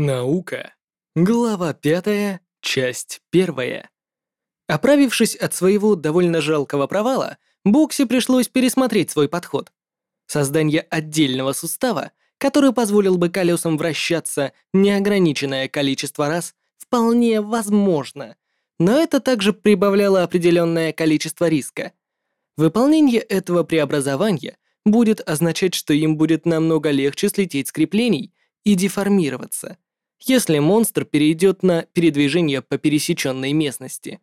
Наука. Глава пятая, часть первая. Оправившись от своего довольно жалкого провала, Бокси пришлось пересмотреть свой подход. Создание отдельного сустава, который позволил бы колесам вращаться неограниченное количество раз, вполне возможно, но это также прибавляло определенное количество риска. Выполнение этого преобразования будет означать, что им будет намного легче слететь с креплений и деформироваться, если монстр перейдет на передвижение по пересеченной местности.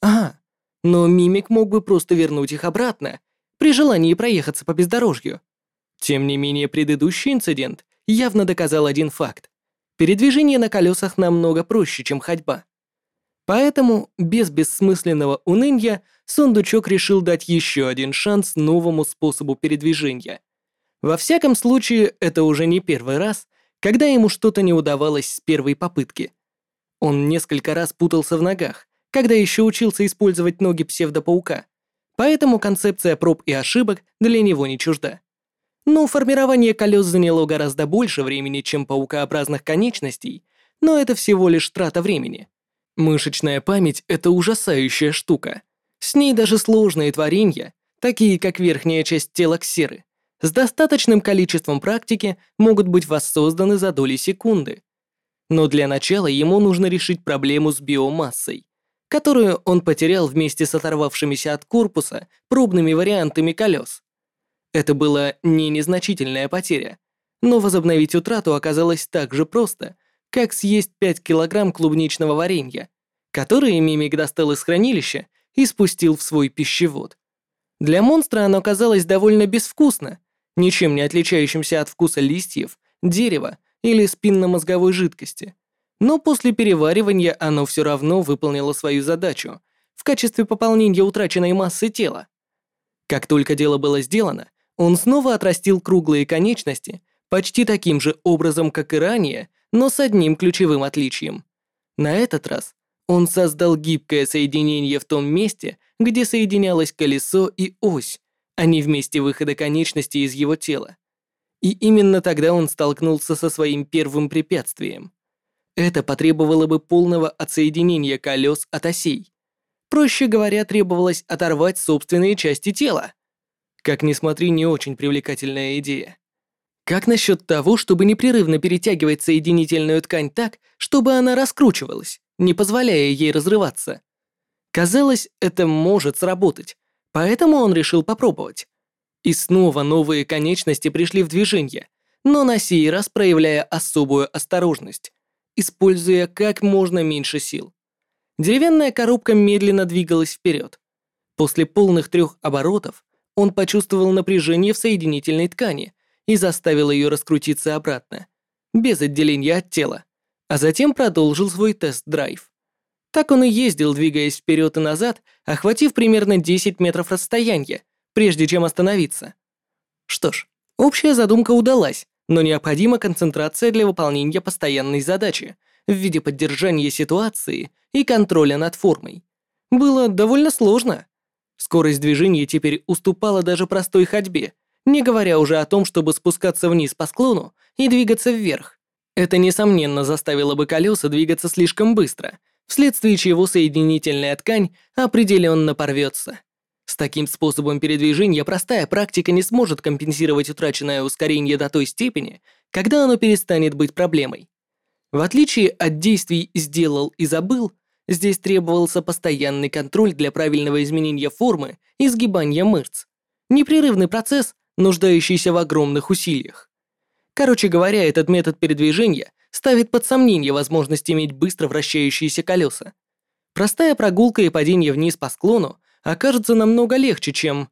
Ага, но мимик мог бы просто вернуть их обратно, при желании проехаться по бездорожью. Тем не менее, предыдущий инцидент явно доказал один факт. Передвижение на колесах намного проще, чем ходьба. Поэтому, без бессмысленного уныния, Сундучок решил дать еще один шанс новому способу передвижения. Во всяком случае, это уже не первый раз, когда ему что-то не удавалось с первой попытки. Он несколько раз путался в ногах, когда еще учился использовать ноги псевдопаука, поэтому концепция проб и ошибок для него не чужда. Но формирование колес заняло гораздо больше времени, чем паукообразных конечностей, но это всего лишь трата времени. Мышечная память — это ужасающая штука. С ней даже сложные творения, такие как верхняя часть тела ксеры, с достаточным количеством практики могут быть воссозданы за доли секунды. Но для начала ему нужно решить проблему с биомассой, которую он потерял вместе с оторвавшимися от корпуса пробными вариантами колес. Это была не незначительная потеря, но возобновить утрату оказалось так же просто, как съесть 5 килограмм клубничного варенья, которые Мимик достал из хранилища и спустил в свой пищевод. Для монстра оно казалось довольно безвкусно, ничем не отличающимся от вкуса листьев, дерева или спинномозговой жидкости. Но после переваривания оно все равно выполнило свою задачу в качестве пополнения утраченной массы тела. Как только дело было сделано, он снова отрастил круглые конечности почти таким же образом, как и ранее, но с одним ключевым отличием. На этот раз он создал гибкое соединение в том месте, где соединялось колесо и ось, а не в выхода конечности из его тела. И именно тогда он столкнулся со своим первым препятствием. Это потребовало бы полного отсоединения колес от осей. Проще говоря, требовалось оторвать собственные части тела. Как ни смотри, не очень привлекательная идея. Как насчет того, чтобы непрерывно перетягивать соединительную ткань так, чтобы она раскручивалась, не позволяя ей разрываться? Казалось, это может сработать, поэтому он решил попробовать. И снова новые конечности пришли в движение, но на сей раз проявляя особую осторожность, используя как можно меньше сил. Деревянная коробка медленно двигалась вперед. После полных трех оборотов он почувствовал напряжение в соединительной ткани и заставил ее раскрутиться обратно, без отделения от тела, а затем продолжил свой тест-драйв. Так он и ездил, двигаясь вперед и назад, охватив примерно 10 метров расстояния, прежде чем остановиться. Что ж, общая задумка удалась, но необходима концентрация для выполнения постоянной задачи в виде поддержания ситуации и контроля над формой. Было довольно сложно, Скорость движения теперь уступала даже простой ходьбе, не говоря уже о том, чтобы спускаться вниз по склону и двигаться вверх. Это, несомненно, заставило бы колеса двигаться слишком быстро, вследствие чего соединительная ткань определенно порвется. С таким способом передвижения простая практика не сможет компенсировать утраченное ускорение до той степени, когда оно перестанет быть проблемой. В отличие от действий «сделал и забыл», Здесь требовался постоянный контроль для правильного изменения формы и сгибания мышц. Непрерывный процесс, нуждающийся в огромных усилиях. Короче говоря, этот метод передвижения ставит под сомнение возможность иметь быстро вращающиеся колеса. Простая прогулка и падение вниз по склону окажется намного легче, чем...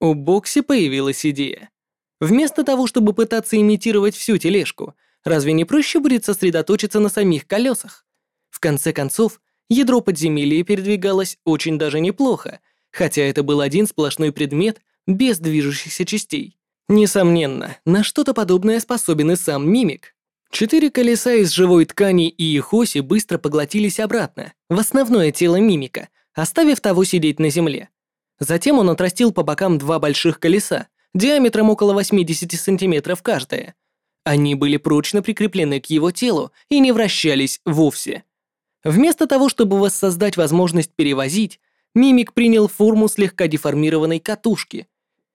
У Бокси появилась идея. Вместо того, чтобы пытаться имитировать всю тележку, Разве не проще будет сосредоточиться на самих колесах? В конце концов, ядро подземелья передвигалось очень даже неплохо, хотя это был один сплошной предмет без движущихся частей. Несомненно, на что-то подобное способен и сам мимик. Четыре колеса из живой ткани и их оси быстро поглотились обратно, в основное тело мимика, оставив того сидеть на земле. Затем он отрастил по бокам два больших колеса, диаметром около 80 сантиметров каждое, Они были прочно прикреплены к его телу и не вращались вовсе. Вместо того, чтобы воссоздать возможность перевозить, мимик принял форму слегка деформированной катушки.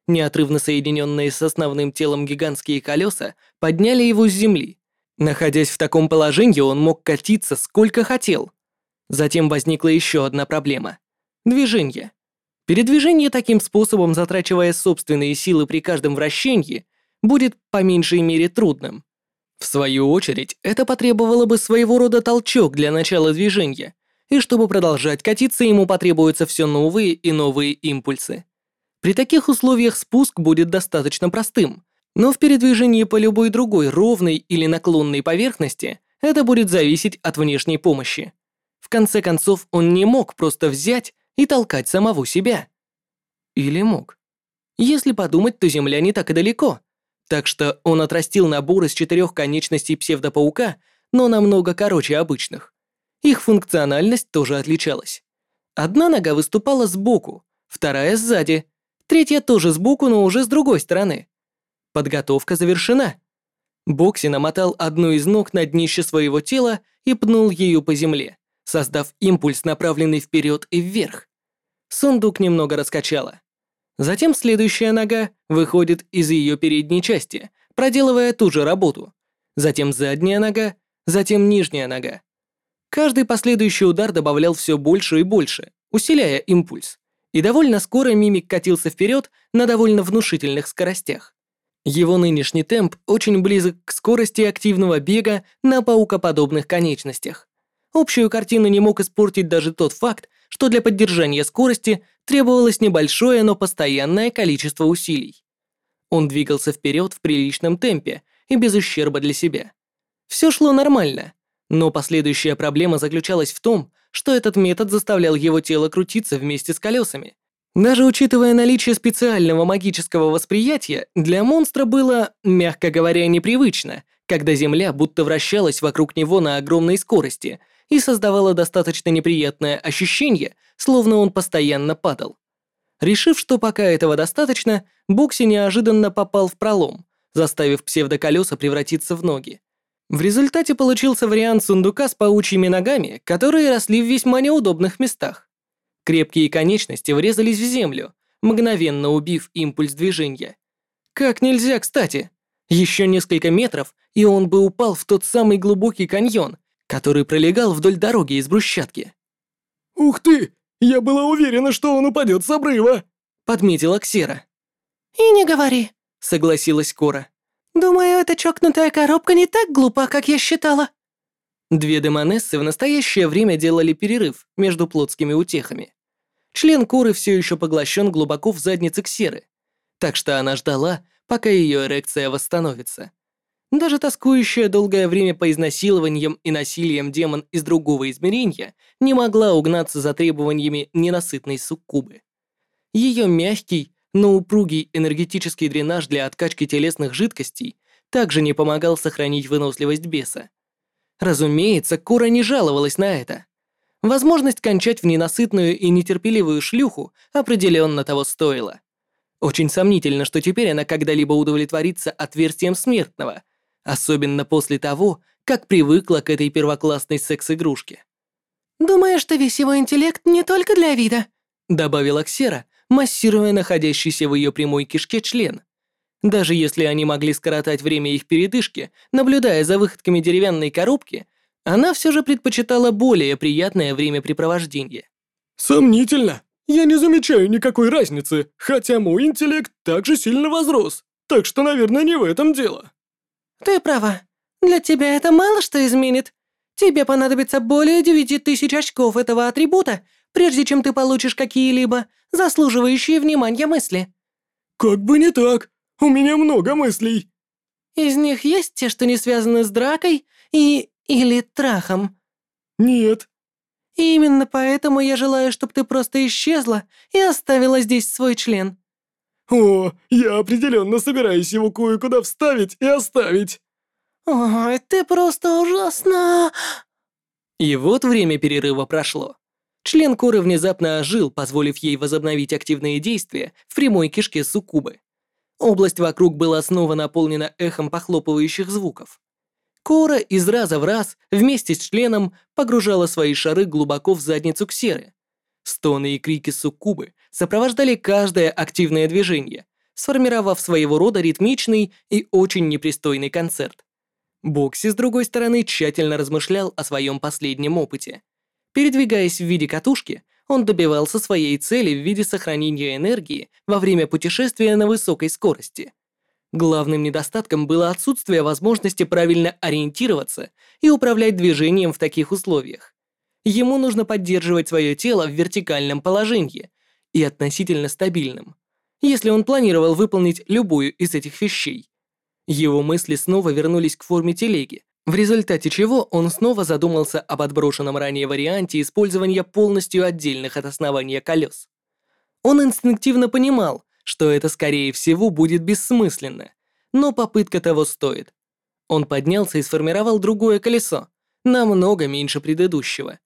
Неотрывно соединенные с основным телом гигантские колеса подняли его с земли. Находясь в таком положении, он мог катиться сколько хотел. Затем возникла еще одна проблема — движение. Передвижение таким способом, затрачивая собственные силы при каждом вращении, будет по меньшей мере трудным. В свою очередь, это потребовало бы своего рода толчок для начала движения, и чтобы продолжать катиться, ему потребуются все новые и новые импульсы. При таких условиях спуск будет достаточно простым, но в передвижении по любой другой ровной или наклонной поверхности это будет зависеть от внешней помощи. В конце концов, он не мог просто взять и толкать самого себя. Или мог? Если подумать, то Земля не так и далеко. Так что он отрастил набор из четырех конечностей псевдопаука, но намного короче обычных. Их функциональность тоже отличалась. Одна нога выступала сбоку, вторая сзади, третья тоже сбоку, но уже с другой стороны. Подготовка завершена. Бокси намотал одну из ног на днище своего тела и пнул ее по земле создав импульс, направленный вперед и вверх. Сундук немного раскачало. Затем следующая нога выходит из ее передней части, проделывая ту же работу. Затем задняя нога, затем нижняя нога. Каждый последующий удар добавлял все больше и больше, усиляя импульс. И довольно скоро мимик катился вперед на довольно внушительных скоростях. Его нынешний темп очень близок к скорости активного бега на паукоподобных конечностях. Общую картину не мог испортить даже тот факт, что для поддержания скорости требовалось небольшое, но постоянное количество усилий. Он двигался вперед в приличном темпе и без ущерба для себя. Все шло нормально, но последующая проблема заключалась в том, что этот метод заставлял его тело крутиться вместе с колесами. Даже учитывая наличие специального магического восприятия, для монстра было, мягко говоря, непривычно, когда Земля будто вращалась вокруг него на огромной скорости – и создавало достаточно неприятное ощущение, словно он постоянно падал. Решив, что пока этого достаточно, Бокси неожиданно попал в пролом, заставив псевдоколеса превратиться в ноги. В результате получился вариант сундука с паучьими ногами, которые росли в весьма неудобных местах. Крепкие конечности врезались в землю, мгновенно убив импульс движения. Как нельзя, кстати. Еще несколько метров, и он бы упал в тот самый глубокий каньон, который пролегал вдоль дороги из брусчатки. «Ух ты! Я была уверена, что он упадет с обрыва!» — подметила Ксера. «И не говори», — согласилась Кора. «Думаю, эта чокнутая коробка не так глупа, как я считала». Две демонессы в настоящее время делали перерыв между плотскими утехами. Член Коры все еще поглощен глубоко в заднице Ксеры, так что она ждала, пока ее эрекция восстановится. Даже тоскующая долгое время по изнасилованиям и насилиям демон из другого измерения не могла угнаться за требованиями ненасытной суккубы. Ее мягкий, но упругий энергетический дренаж для откачки телесных жидкостей также не помогал сохранить выносливость беса. Разумеется, Кора не жаловалась на это. Возможность кончать в ненасытную и нетерпеливую шлюху определенно того стоила. Очень сомнительно, что теперь она когда-либо удовлетворится отверстием смертного, Особенно после того, как привыкла к этой первоклассной секс-игрушке. «Думаешь, что весь его интеллект не только для вида?» добавила Ксера, массируя находящийся в ее прямой кишке член. Даже если они могли скоротать время их передышки, наблюдая за выходками деревянной коробки, она все же предпочитала более приятное времяпрепровождение. «Сомнительно. Я не замечаю никакой разницы, хотя мой интеллект также сильно возрос, так что, наверное, не в этом дело». «Ты права. Для тебя это мало что изменит. Тебе понадобится более девяти тысяч очков этого атрибута, прежде чем ты получишь какие-либо заслуживающие внимания мысли». «Как бы не так. У меня много мыслей». «Из них есть те, что не связаны с дракой и... или трахом?» «Нет». И именно поэтому я желаю, чтобы ты просто исчезла и оставила здесь свой член. «О, я определенно собираюсь его кое-куда вставить и оставить!» «Ой, ты просто ужасно!» И вот время перерыва прошло. Член Коры внезапно ожил, позволив ей возобновить активные действия в прямой кишке суккубы. Область вокруг была снова наполнена эхом похлопывающих звуков. Кора из раза в раз вместе с членом погружала свои шары глубоко в задницу Ксеры. Стоны и крики суккубы сопровождали каждое активное движение, сформировав своего рода ритмичный и очень непристойный концерт. Бокси, с другой стороны, тщательно размышлял о своем последнем опыте. Передвигаясь в виде катушки, он добивался своей цели в виде сохранения энергии во время путешествия на высокой скорости. Главным недостатком было отсутствие возможности правильно ориентироваться и управлять движением в таких условиях. Ему нужно поддерживать свое тело в вертикальном положении и относительно стабильным, если он планировал выполнить любую из этих вещей. Его мысли снова вернулись к форме телеги, в результате чего он снова задумался об отброшенном ранее варианте использования полностью отдельных от основания колес. Он инстинктивно понимал, что это скорее всего будет бессмысленно, но попытка того стоит. Он поднялся и сформировал другое колесо, намного меньше предыдущего.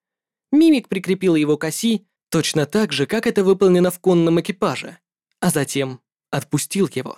Мимик прикрепил его к оси точно так же, как это выполнено в конном экипаже, а затем отпустил его.